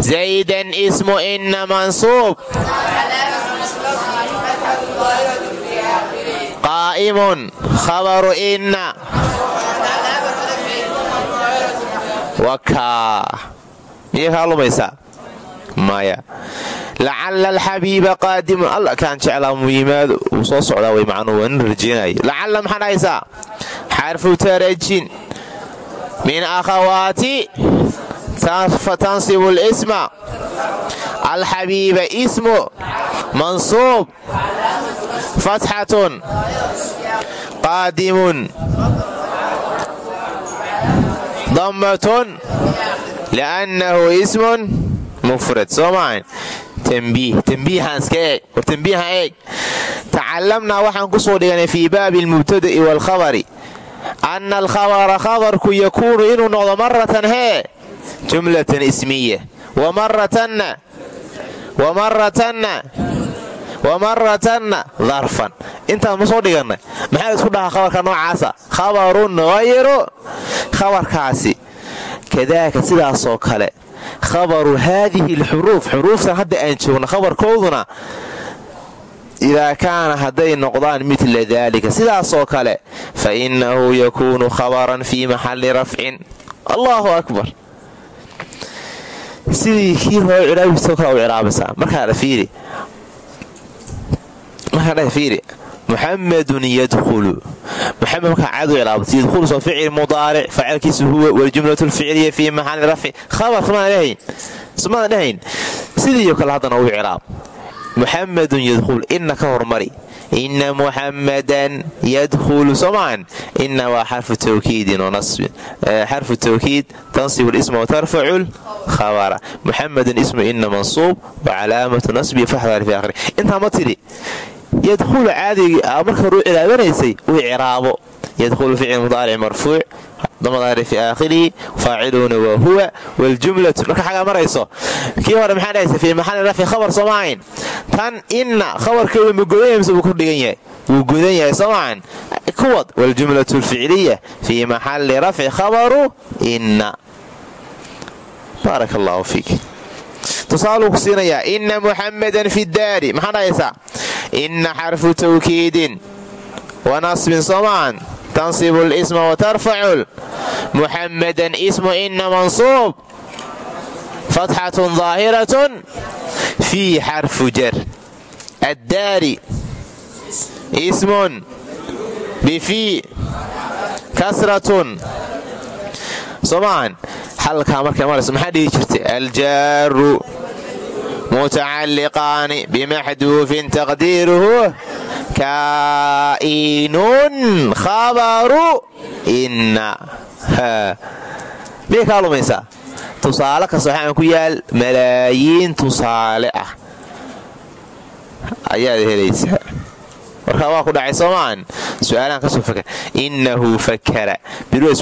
zaydan ismu ina mansuub qaa'imun khabaru maya lacala alxabiiba qaadimun alla kaan jeclaa muyimaado uu soo socdaa way macnuu waa nin rajeenayo lacalla maxaa dhahaysaa xarfu tarajin min akhawaati tansibu lisma alxabiiba ismu mansuub fatxatun qaadimun dammatun liannahu ismun mufrad soo maahan tambiih tambiihaan iska eeg war tambiiha eeg tacalamnaa waxaan ku soo dhiganay fii baabi almubtada'i waalkhabari anna alkhabara khabarku yakuunu inuu noqdo maratan hee jumlatan ismiya wamaratanna wamaratanna darfan intaan ma soo dhigannay maxaa isku dhahaa khabarka noocaasa khabarun hayru khabarkaasi kadaaka sidaasoo kale khabaru haadihi alxuruuf xuruuftan hadda aan joogno khabarkooduna idaa kaana hadday noqdaan midla daalika sidaasoo kale fa innahu yakuunu khabaran fii maxalli rafcin allaahu akbar sidii kii hore ciraabisto kale u ciraabaysaa markaa fiiri muxamadun yadkhulu muxamed markaa caadu ciraabatay yadkhulu soo ficil mudaaric faacilkiisu huwa waljumlatu lficliya fii maxalli rafcin khabar sumadan dhahayn sidiio kale haddana u ciraab muxamadun yadkhulu inna ka hormari. Ina muxamadan yadkhulu somaan ina waa xarfu tawkiidin wanasbin xarfu tawkiid tansibu lisma watarfacu lkhabara muxamadun ismu ina mansuub wa calaamatu nasbi faxdar fi akhiri intaa ma tidhi yadkhulu caadigi marka horuu cilaabanaysay uu ciraabo yadkhulu ficil mudaaric marfuuc damadaari fi aakhirihi faaciluuna waa huwa waljumlatu marka xagaa marayso kii hore maxaa dhahaysa fii maxalli rafci khabar soomaahayn tan inna khabarkeedu ma godan yahay mise wuu ku dhigan yahay? Wuu godan yahay soomaahan kuwad waljumlatu alficliya fii maxalli rafci khabaru inna. Baaraka allaahu fiik tusaaluu ina muxamadan fi daari. Maxaa dhahaysaa ina xarfu tawkiidin wa nasbin soomaahan tansibu lisma watarfacu muxamadan ismu ina mansuub fatxatun daahiratun fii xarfu jar addaari ismun bifii kasratun soomaahan xalkaa markay marayso maxaa dhihi jirtay aljaaru mutacalliqaani bimaxduufin taqdiiruhu kaa'inun khabaru inna miyay kaa lumaysaa tusaale kasta waxaan ku yaal malaayiin tusaale ah ayaad helaysaa warkaa waa ku dhacay soomaan? Su'aalahan ka soo fakar innahu fakara. Biri waa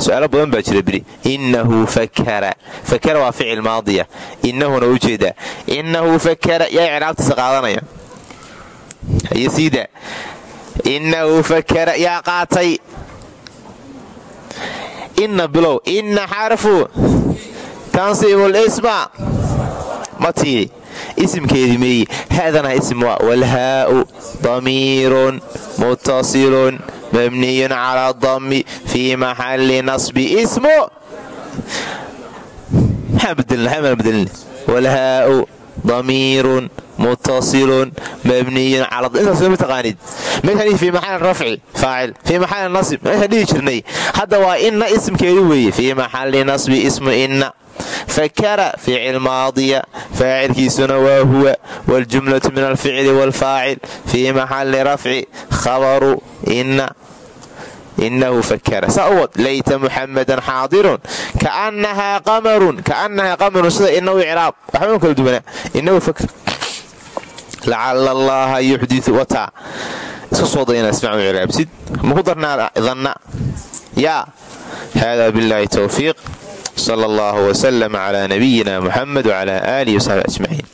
su'aalo badan baa jira biri. Innahu fakara. Fakara waa ficil maadiya. Innahuna u jeedaa innahu fakara. Yaa icraabtiisa qaadanaya? Haye siida innahu fakara. Yaa qaatay. Inna bilow. Inna xarfu. Tansibu lisma ma tiidi isimkeedii meeyi haadana ism waa walhaa'u damiirun muttasilun mabniyun calaa dammi fii maxalli nasbi bedelin walhaa'u damiirun muttasilun mabniyun calaaintaas ma taqaanid. Meeshaan fii maxalli rafci faacil. Fii maxalli nasb meeshaan dhihi jirnay. Hadda waa inna isimkeedu weeye. Fii maxalli nasbi ismu inna fakara ficil maadiya faacilkiisuna waa huwa waljumlatu min alficli waalfaacil fii maxalli rafci khabaru inna inahu fakara saa u wad layta muxamadan xaadirun kaanahaa qamarun kaanahaa qamarun sida inahu icraab waxba kala duwanaa inahu fakr lacala allaha yuxdiu wataa iska soo dayna ismacu icraabsid maku darnaa danna yaa hada billahi towfiiq sala allahu wslm cla nabiyina muxamed wcla aalihi wsaxbi ajmaciin